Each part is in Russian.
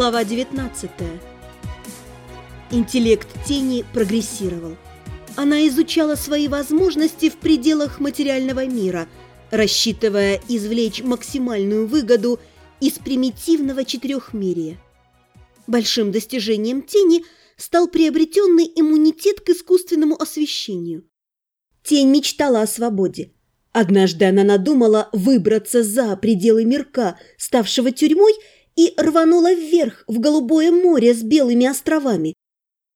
Глава 19 Интеллект тени прогрессировал. Она изучала свои возможности в пределах материального мира, рассчитывая извлечь максимальную выгоду из примитивного четырехмерия. Большим достижением тени стал приобретенный иммунитет к искусственному освещению. Тень мечтала о свободе. Однажды она надумала выбраться за пределы мирка, ставшего тюрьмой, и рванула вверх в голубое море с белыми островами.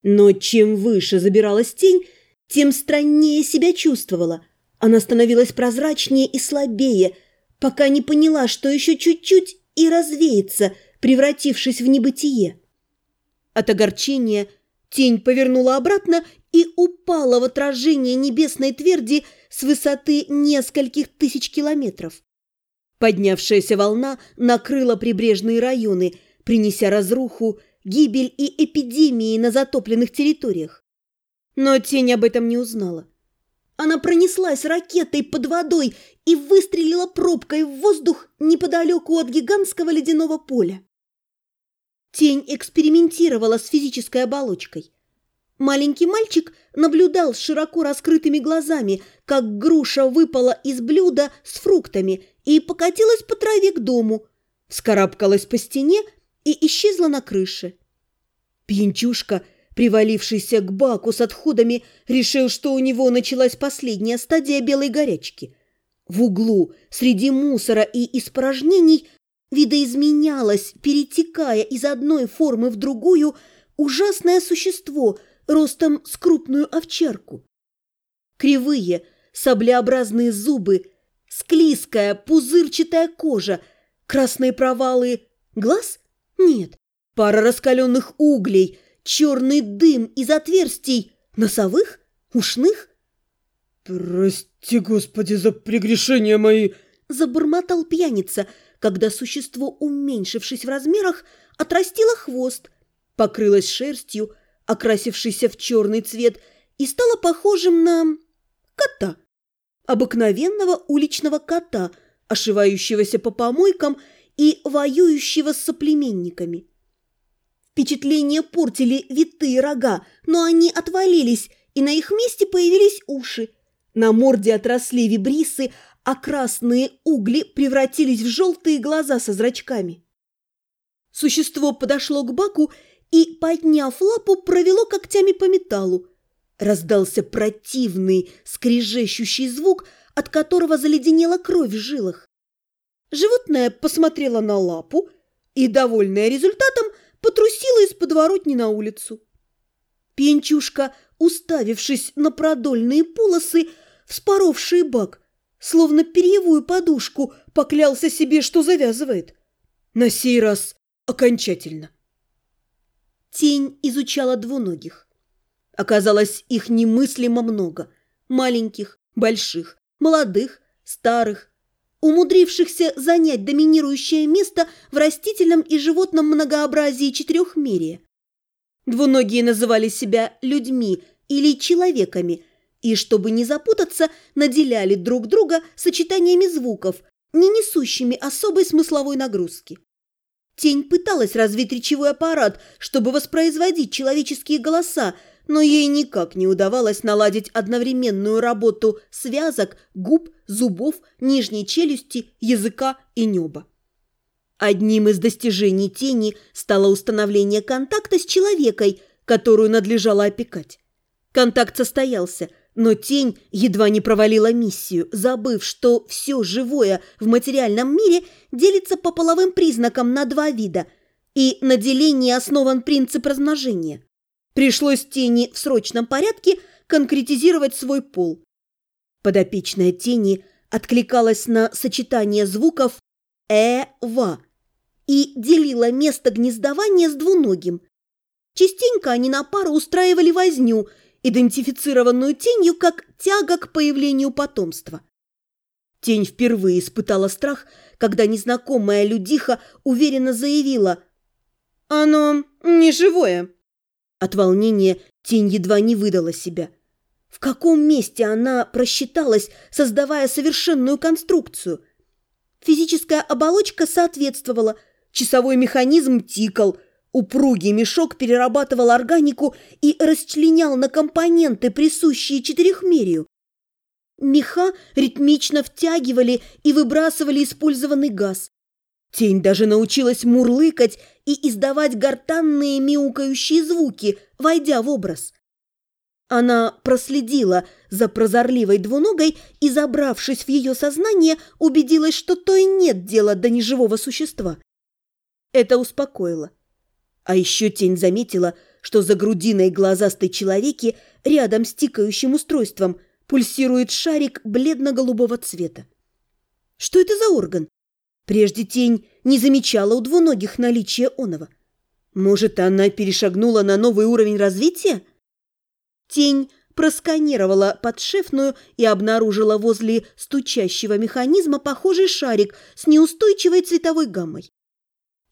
Но чем выше забиралась тень, тем страннее себя чувствовала. Она становилась прозрачнее и слабее, пока не поняла, что еще чуть-чуть и развеется, превратившись в небытие. От огорчения тень повернула обратно и упала в отражение небесной тверди с высоты нескольких тысяч километров. Поднявшаяся волна накрыла прибрежные районы, принеся разруху, гибель и эпидемии на затопленных территориях. Но тень об этом не узнала. Она пронеслась ракетой под водой и выстрелила пробкой в воздух неподалеку от гигантского ледяного поля. Тень экспериментировала с физической оболочкой. Маленький мальчик наблюдал с широко раскрытыми глазами, как груша выпала из блюда с фруктами и покатилась по траве к дому, вскарабкалась по стене и исчезла на крыше. Пьянчушка, привалившийся к баку с отходами, решил, что у него началась последняя стадия белой горячки. В углу, среди мусора и испражнений, видоизменялось, перетекая из одной формы в другую, ужасное существо – ростом с крупную овчарку. Кривые, саблеобразные зубы, склизкая, пузырчатая кожа, красные провалы глаз? Нет, пара раскаленных углей, черный дым из отверстий, носовых, ушных. «Прости, Господи, за прегрешения мои!» Забормотал пьяница, когда существо, уменьшившись в размерах, отрастило хвост, покрылось шерстью, окрасившийся в черный цвет, и стало похожим на кота. Обыкновенного уличного кота, ошивающегося по помойкам и воюющего с соплеменниками. Впечатление портили витые рога, но они отвалились, и на их месте появились уши. На морде отросли вибрисы, а красные угли превратились в желтые глаза со зрачками. Существо подошло к баку и, подняв лапу, провело когтями по металлу. Раздался противный, скрежещущий звук, от которого заледенела кровь в жилах. Животное посмотрело на лапу и, довольное результатом, потрусило из подворотни на улицу. Пенчушка, уставившись на продольные полосы, вспоровшие бак, словно перьевую подушку, поклялся себе, что завязывает. На сей раз окончательно. Тень изучала двуногих. Оказалось, их немыслимо много. Маленьких, больших, молодых, старых, умудрившихся занять доминирующее место в растительном и животном многообразии четырехмерия. Двуногие называли себя людьми или человеками, и, чтобы не запутаться, наделяли друг друга сочетаниями звуков, не несущими особой смысловой нагрузки. Тень пыталась развить речевой аппарат, чтобы воспроизводить человеческие голоса, но ей никак не удавалось наладить одновременную работу связок, губ, зубов, нижней челюсти, языка и неба. Одним из достижений тени стало установление контакта с человекой, которую надлежало опекать. Контакт состоялся – но тень едва не провалила миссию, забыв, что все живое в материальном мире делится по половым признакам на два вида, и на делении основан принцип размножения. Пришлось тени в срочном порядке конкретизировать свой пол. Подопечная тени откликалась на сочетание звуков «э-ва» и делила место гнездования с двуногим. Частенько они на пару устраивали возню – идентифицированную тенью как тяга к появлению потомства. Тень впервые испытала страх, когда незнакомая людиха уверенно заявила «Оно не живое». От волнения тень едва не выдала себя. В каком месте она просчиталась, создавая совершенную конструкцию? Физическая оболочка соответствовала, часовой механизм тикал, Упругий мешок перерабатывал органику и расчленял на компоненты, присущие четырехмерию. Меха ритмично втягивали и выбрасывали использованный газ. Тень даже научилась мурлыкать и издавать гортанные мяукающие звуки, войдя в образ. Она проследила за прозорливой двуногой и, забравшись в ее сознание, убедилась, что то и нет дела до неживого существа. Это успокоило. А еще тень заметила, что за грудиной глазастой человеки рядом с тикающим устройством пульсирует шарик бледно-голубого цвета. Что это за орган? Прежде тень не замечала у двуногих наличия оного. Может, она перешагнула на новый уровень развития? Тень просканировала подшефную и обнаружила возле стучащего механизма похожий шарик с неустойчивой цветовой гаммой.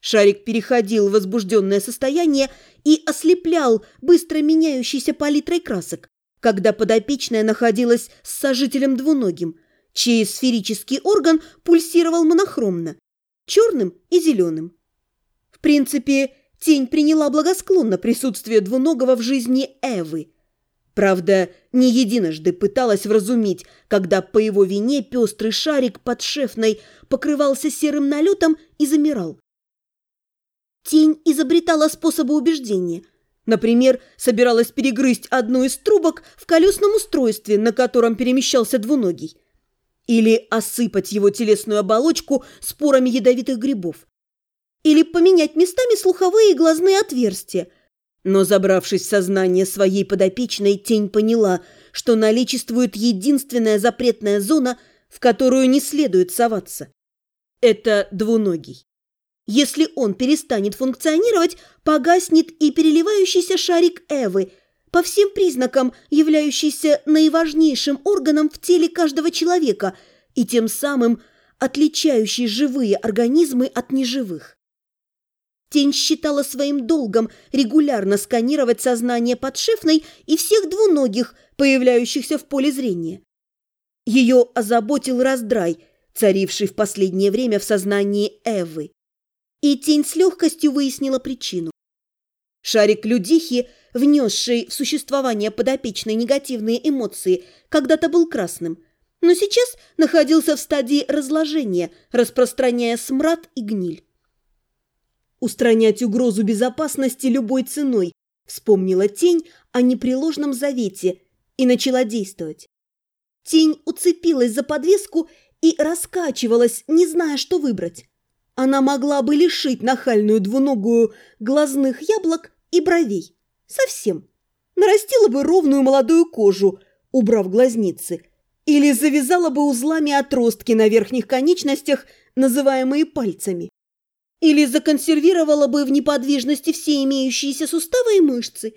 Шарик переходил в возбужденное состояние и ослеплял быстро меняющейся палитрой красок, когда подопечная находилась с сожителем двуногим, чей сферический орган пульсировал монохромно, черным и зеленым. В принципе, тень приняла благосклонно присутствие двуногого в жизни Эвы. Правда, не единожды пыталась вразумить, когда по его вине пестрый шарик под шефной покрывался серым налетом и замирал. Тень изобретала способы убеждения. Например, собиралась перегрызть одну из трубок в колесном устройстве, на котором перемещался двуногий. Или осыпать его телесную оболочку спорами ядовитых грибов. Или поменять местами слуховые и глазные отверстия. Но, забравшись в сознание своей подопечной, тень поняла, что наличествует единственная запретная зона, в которую не следует соваться. Это двуногий. Если он перестанет функционировать, погаснет и переливающийся шарик Эвы – по всем признакам являющийся наиважнейшим органом в теле каждого человека и тем самым отличающий живые организмы от неживых. Тень считала своим долгом регулярно сканировать сознание подшефной и всех двуногих, появляющихся в поле зрения. Ее озаботил раздрай, царивший в последнее время в сознании Эвы. И тень с легкостью выяснила причину. Шарик Людихи – внесший в существование подопечной негативные эмоции, когда-то был красным, но сейчас находился в стадии разложения, распространяя смрад и гниль. «Устранять угрозу безопасности любой ценой», вспомнила тень о непреложном завете и начала действовать. Тень уцепилась за подвеску и раскачивалась, не зная, что выбрать. Она могла бы лишить нахальную двуногую глазных яблок и бровей. Совсем. Нарастила бы ровную молодую кожу, убрав глазницы, или завязала бы узлами отростки на верхних конечностях, называемые пальцами. Или законсервировала бы в неподвижности все имеющиеся суставы и мышцы.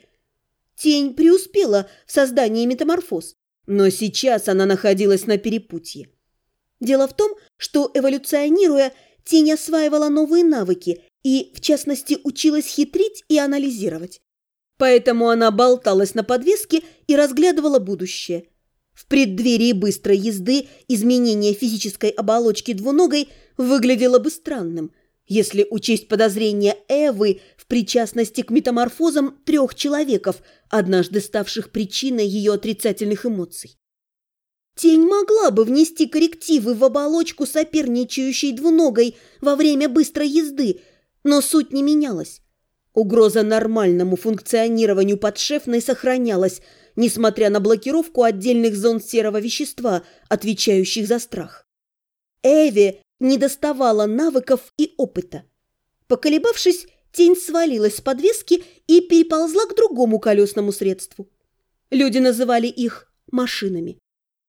Тень преуспела в создании метаморфоз, но сейчас она находилась на перепутье. Дело в том, что, эволюционируя, тень осваивала новые навыки и, в частности, училась хитрить и анализировать. Поэтому она болталась на подвеске и разглядывала будущее. В преддверии быстрой езды изменение физической оболочки двуногой выглядело бы странным, если учесть подозрения Эвы в причастности к метаморфозам трех человеков, однажды ставших причиной ее отрицательных эмоций. Тень могла бы внести коррективы в оболочку соперничающей двуногой во время быстрой езды, но суть не менялась. Угроза нормальному функционированию подшефной сохранялась, несмотря на блокировку отдельных зон серого вещества, отвечающих за страх. Эви не доставала навыков и опыта. Поколебавшись, тень свалилась с подвески и переползла к другому колесному средству. Люди называли их машинами.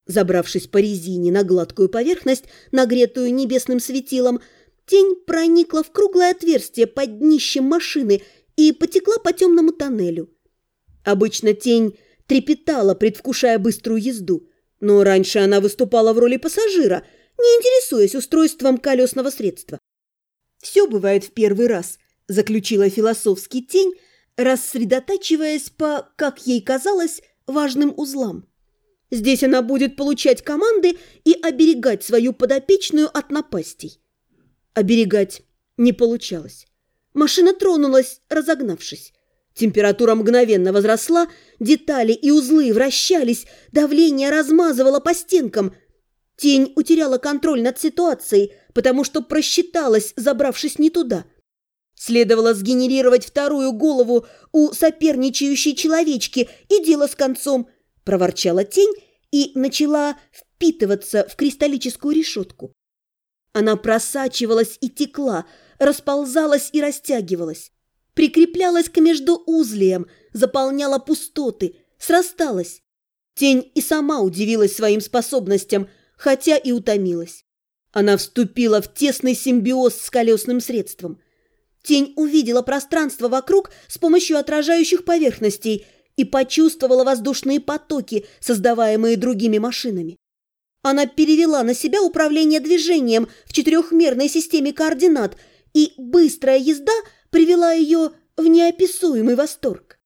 Забравшись по резине на гладкую поверхность, нагретую небесным светилом, тень проникла в круглое отверстие под днищем машины – и потекла по темному тоннелю. Обычно тень трепетала, предвкушая быструю езду, но раньше она выступала в роли пассажира, не интересуясь устройством колесного средства. «Все бывает в первый раз», – заключила философский тень, рассредотачиваясь по, как ей казалось, важным узлам. Здесь она будет получать команды и оберегать свою подопечную от напастей. Оберегать не получалось. Машина тронулась, разогнавшись. Температура мгновенно возросла, детали и узлы вращались, давление размазывало по стенкам. Тень утеряла контроль над ситуацией, потому что просчиталась, забравшись не туда. Следовало сгенерировать вторую голову у соперничающей человечки, и дело с концом, проворчала тень и начала впитываться в кристаллическую решетку. Она просачивалась и текла, расползалась и растягивалась прикреплялась к междуузлиям, заполняла пустоты, срасталась. Тень и сама удивилась своим способностям, хотя и утомилась. Она вступила в тесный симбиоз с колесным средством. Тень увидела пространство вокруг с помощью отражающих поверхностей и почувствовала воздушные потоки, создаваемые другими машинами. Она перевела на себя управление движением в четырехмерной системе координат, и быстрая езда – привела ее в неописуемый восторг.